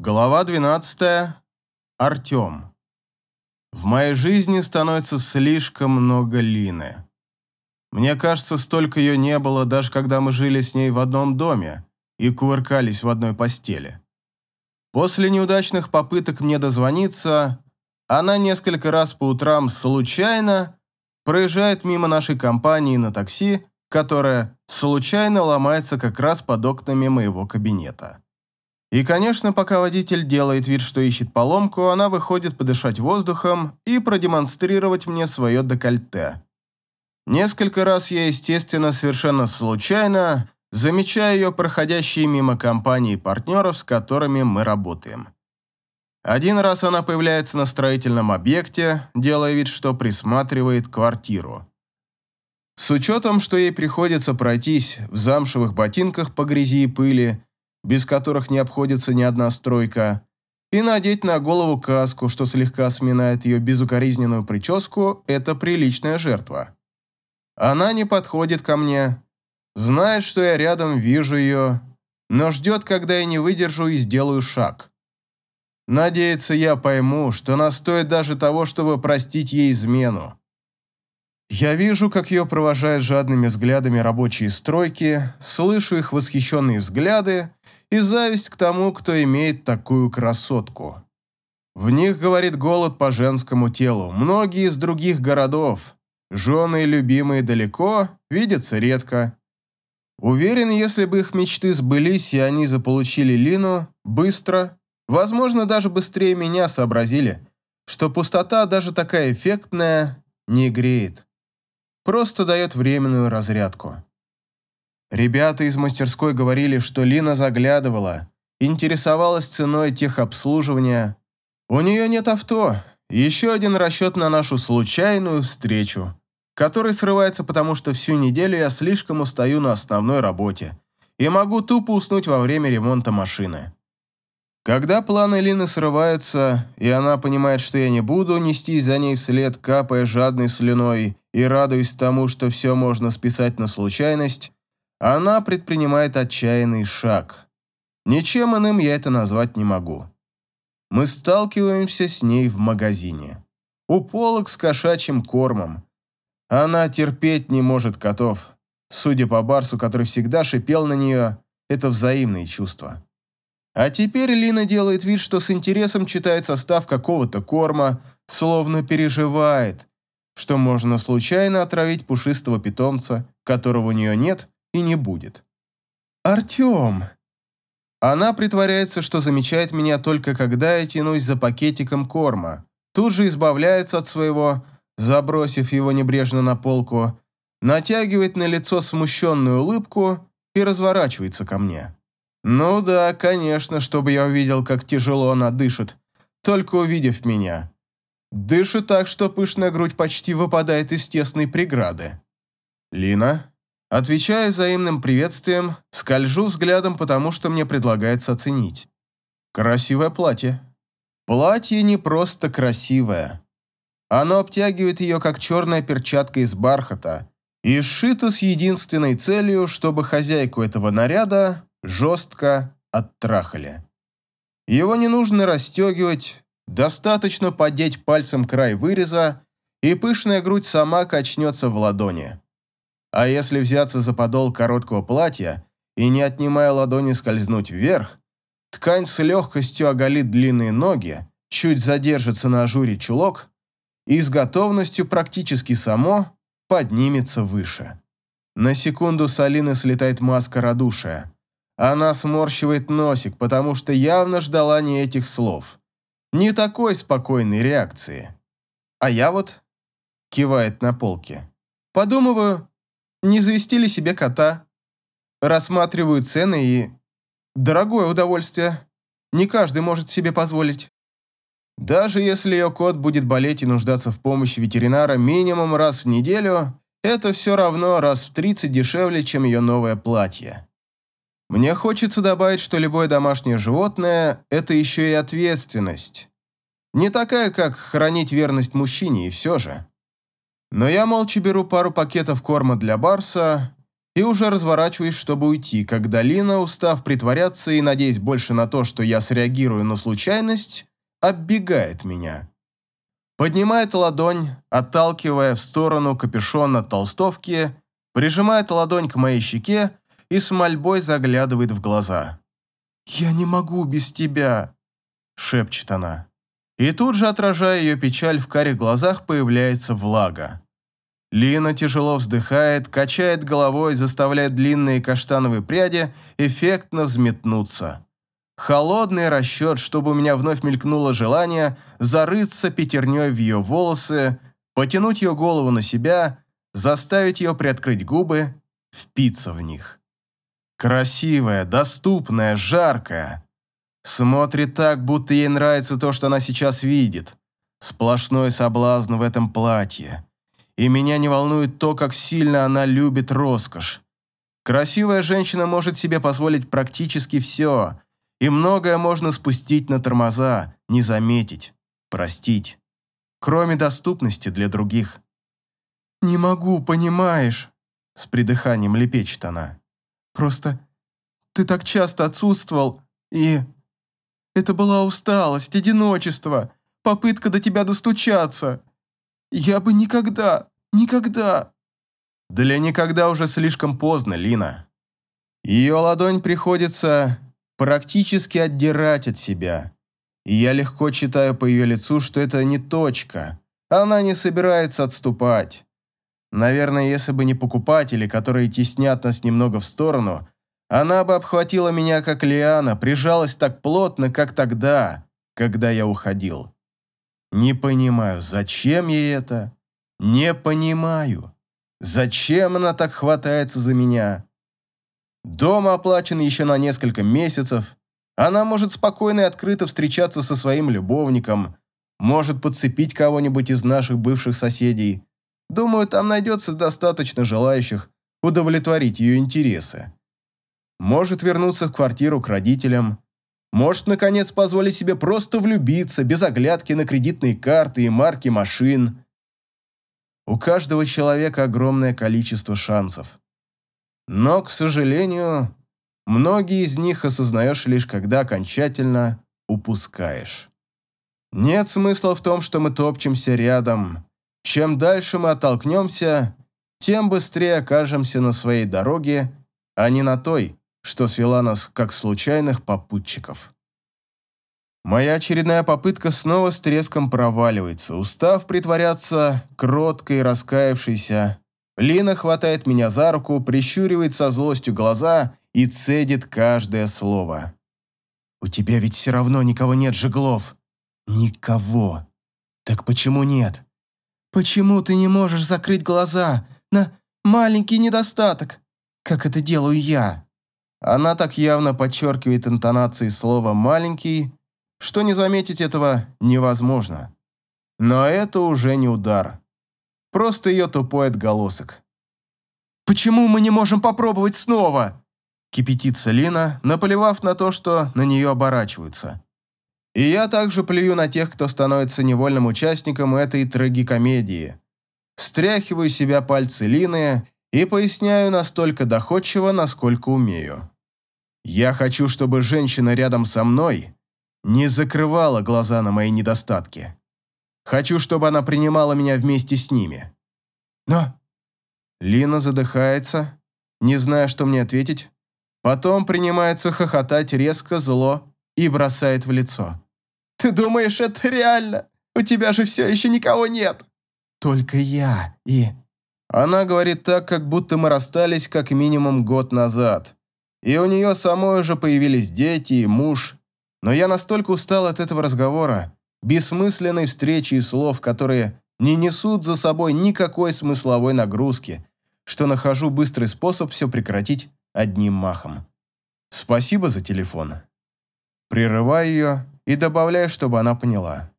Глава 12. Артем. В моей жизни становится слишком много Лины. Мне кажется, столько ее не было, даже когда мы жили с ней в одном доме и кувыркались в одной постели. После неудачных попыток мне дозвониться, она несколько раз по утрам случайно проезжает мимо нашей компании на такси, которая случайно ломается как раз под окнами моего кабинета. И, конечно, пока водитель делает вид, что ищет поломку, она выходит подышать воздухом и продемонстрировать мне свое декольте. Несколько раз я, естественно, совершенно случайно замечаю ее проходящие мимо компании партнеров, с которыми мы работаем. Один раз она появляется на строительном объекте, делая вид, что присматривает квартиру. С учетом, что ей приходится пройтись в замшевых ботинках по грязи и пыли, без которых не обходится ни одна стройка, и надеть на голову каску, что слегка сминает ее безукоризненную прическу, это приличная жертва. Она не подходит ко мне, знает, что я рядом вижу ее, но ждет, когда я не выдержу и сделаю шаг. Надеется, я пойму, что она стоит даже того, чтобы простить ей измену. Я вижу, как ее провожают жадными взглядами рабочие стройки, слышу их восхищенные взгляды и зависть к тому, кто имеет такую красотку. В них говорит голод по женскому телу. Многие из других городов, жены и любимые далеко, видятся редко. Уверен, если бы их мечты сбылись, и они заполучили Лину, быстро, возможно, даже быстрее меня сообразили, что пустота, даже такая эффектная, не греет. Просто дает временную разрядку. Ребята из мастерской говорили, что Лина заглядывала, интересовалась ценой техобслуживания. У нее нет авто. Еще один расчет на нашу случайную встречу, который срывается потому, что всю неделю я слишком устаю на основной работе и могу тупо уснуть во время ремонта машины. Когда планы Лины срываются, и она понимает, что я не буду нестись за ней вслед, капая жадной слюной и радуясь тому, что все можно списать на случайность, она предпринимает отчаянный шаг. Ничем иным я это назвать не могу. Мы сталкиваемся с ней в магазине. У полок с кошачьим кормом. Она терпеть не может котов. Судя по Барсу, который всегда шипел на нее, это взаимные чувства. А теперь Лина делает вид, что с интересом читает состав какого-то корма, словно переживает, что можно случайно отравить пушистого питомца, которого у нее нет, и не будет. «Артем!» Она притворяется, что замечает меня только когда я тянусь за пакетиком корма. Тут же избавляется от своего, забросив его небрежно на полку, натягивает на лицо смущенную улыбку и разворачивается ко мне. Ну да, конечно, чтобы я увидел, как тяжело она дышит, только увидев меня. Дышит так, что пышная грудь почти выпадает из тесной преграды. «Лина?» Отвечаю взаимным приветствием, скольжу взглядом, потому что мне предлагается оценить. Красивое платье. Платье не просто красивое. Оно обтягивает ее, как черная перчатка из бархата, и сшито с единственной целью, чтобы хозяйку этого наряда жестко оттрахали. Его не нужно расстегивать, достаточно подеть пальцем край выреза, и пышная грудь сама качнется в ладони. А если взяться за подол короткого платья и, не отнимая ладони, скользнуть вверх, ткань с легкостью оголит длинные ноги, чуть задержится на ажуре чулок и с готовностью практически само поднимется выше. На секунду с Алины слетает маска радушия. Она сморщивает носик, потому что явно ждала не этих слов. Не такой спокойной реакции. А я вот кивает на полке. Подумываю, не завести ли себе кота. Рассматриваю цены и... Дорогое удовольствие. Не каждый может себе позволить. Даже если ее кот будет болеть и нуждаться в помощи ветеринара минимум раз в неделю, это все равно раз в 30 дешевле, чем ее новое платье. Мне хочется добавить, что любое домашнее животное – это еще и ответственность. Не такая, как хранить верность мужчине, и все же. Но я молча беру пару пакетов корма для Барса и уже разворачиваюсь, чтобы уйти, когда Лина, устав притворяться и надеясь больше на то, что я среагирую на случайность, оббегает меня. Поднимает ладонь, отталкивая в сторону капюшон от толстовки, прижимает ладонь к моей щеке и с мольбой заглядывает в глаза. «Я не могу без тебя», — шепчет она. И тут же, отражая ее печаль, в карих глазах появляется влага. Лина тяжело вздыхает, качает головой, заставляет длинные каштановые пряди эффектно взметнуться. Холодный расчет, чтобы у меня вновь мелькнуло желание зарыться пятерней в ее волосы, потянуть ее голову на себя, заставить ее приоткрыть губы, впиться в них. Красивая, доступная, жаркая. Смотрит так, будто ей нравится то, что она сейчас видит. Сплошной соблазн в этом платье. И меня не волнует то, как сильно она любит роскошь. Красивая женщина может себе позволить практически все, и многое можно спустить на тормоза, не заметить, простить. Кроме доступности для других. «Не могу, понимаешь?» С придыханием лепечет она. «Просто ты так часто отсутствовал, и...» Это была усталость, одиночество, попытка до тебя достучаться. Я бы никогда, никогда...» Для никогда уже слишком поздно, Лина. Ее ладонь приходится практически отдирать от себя. И я легко читаю по ее лицу, что это не точка. Она не собирается отступать. Наверное, если бы не покупатели, которые теснят нас немного в сторону, она бы обхватила меня, как лиана, прижалась так плотно, как тогда, когда я уходил. Не понимаю, зачем ей это? Не понимаю. Зачем она так хватается за меня? Дом оплачен еще на несколько месяцев. Она может спокойно и открыто встречаться со своим любовником, может подцепить кого-нибудь из наших бывших соседей. Думаю, там найдется достаточно желающих удовлетворить ее интересы. Может вернуться в квартиру к родителям. Может, наконец, позволить себе просто влюбиться, без оглядки на кредитные карты и марки машин. У каждого человека огромное количество шансов. Но, к сожалению, многие из них осознаешь лишь когда окончательно упускаешь. Нет смысла в том, что мы топчемся рядом. Чем дальше мы оттолкнемся, тем быстрее окажемся на своей дороге, а не на той, что свела нас как случайных попутчиков. Моя очередная попытка снова с треском проваливается. Устав притворяться кроткой и раскаявшейся, Лина хватает меня за руку, прищуривает со злостью глаза и цедит каждое слово. «У тебя ведь все равно никого нет, Жеглов». «Никого. Так почему нет? Почему ты не можешь закрыть глаза на маленький недостаток, как это делаю я?» Она так явно подчеркивает интонации слова «маленький», что не заметить этого невозможно. Но это уже не удар. Просто ее тупой отголосок. «Почему мы не можем попробовать снова?» Кипятится Лина, наплевав на то, что на нее оборачиваются. И я также плюю на тех, кто становится невольным участником этой трагикомедии. Стряхиваю себя пальцы Лины и поясняю настолько доходчиво, насколько умею. Я хочу, чтобы женщина рядом со мной не закрывала глаза на мои недостатки. Хочу, чтобы она принимала меня вместе с ними. Но... Лина задыхается, не зная, что мне ответить. Потом принимается хохотать резко, зло и бросает в лицо. «Ты думаешь, это реально? У тебя же все еще никого нет!» «Только я и...» Она говорит так, как будто мы расстались как минимум год назад. И у нее самой уже появились дети и муж. Но я настолько устал от этого разговора, бессмысленной встречи и слов, которые не несут за собой никакой смысловой нагрузки, что нахожу быстрый способ все прекратить одним махом. Спасибо за телефон. Прерываю ее и добавляю, чтобы она поняла.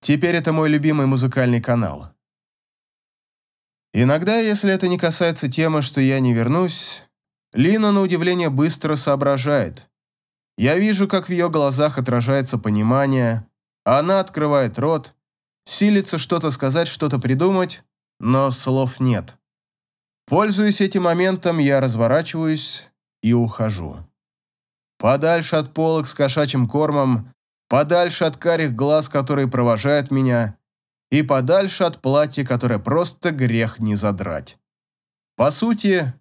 Теперь это мой любимый музыкальный канал. Иногда, если это не касается темы, что я не вернусь, Лина, на удивление, быстро соображает. Я вижу, как в ее глазах отражается понимание, а она открывает рот, силится что-то сказать, что-то придумать, но слов нет. Пользуясь этим моментом, я разворачиваюсь и ухожу. Подальше от полок с кошачьим кормом, подальше от карих глаз, которые провожают меня, и подальше от платья, которое просто грех не задрать. По сути,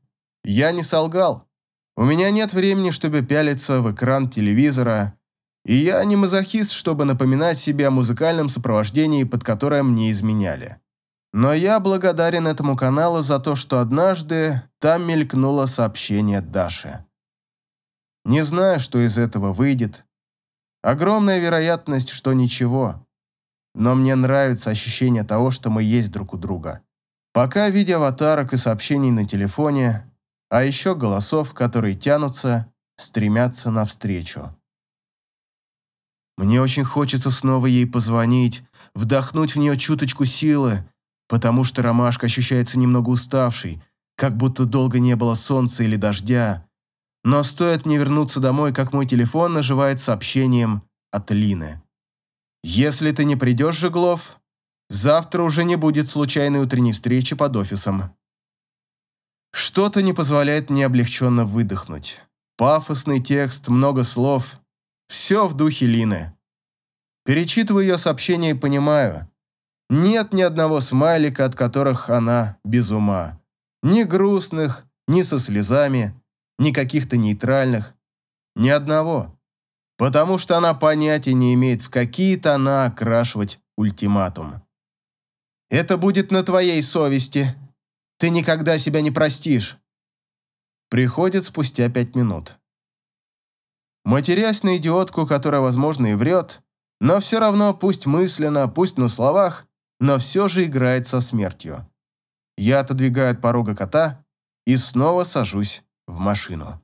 я не солгал. У меня нет времени, чтобы пялиться в экран телевизора, и я не мазохист, чтобы напоминать себе о музыкальном сопровождении, под которое мне изменяли. Но я благодарен этому каналу за то, что однажды там мелькнуло сообщение Даши. Не знаю, что из этого выйдет. Огромная вероятность, что ничего. Но мне нравится ощущение того, что мы есть друг у друга. Пока видя аватарок и сообщений на телефоне, а еще голосов, которые тянутся, стремятся навстречу. Мне очень хочется снова ей позвонить, вдохнуть в нее чуточку силы, потому что ромашка ощущается немного уставшей, как будто долго не было солнца или дождя. Но стоит мне вернуться домой, как мой телефон наживает сообщением от Лины. «Если ты не придешь, Жеглов, завтра уже не будет случайной утренней встречи под офисом. Что-то не позволяет мне облегченно выдохнуть. Пафосный текст, много слов. Все в духе Лины. Перечитываю ее сообщение и понимаю. Нет ни одного смайлика, от которых она без ума. Ни грустных, ни со слезами, ни каких-то нейтральных. Ни одного. Потому что она понятия не имеет, в какие тона окрашивать ультиматум. «Это будет на твоей совести», ты никогда себя не простишь. Приходит спустя пять минут. Матерясь на идиотку, которая, возможно, и врет, но все равно, пусть мысленно, пусть на словах, но все же играет со смертью. Я отодвигаю от порога кота и снова сажусь в машину.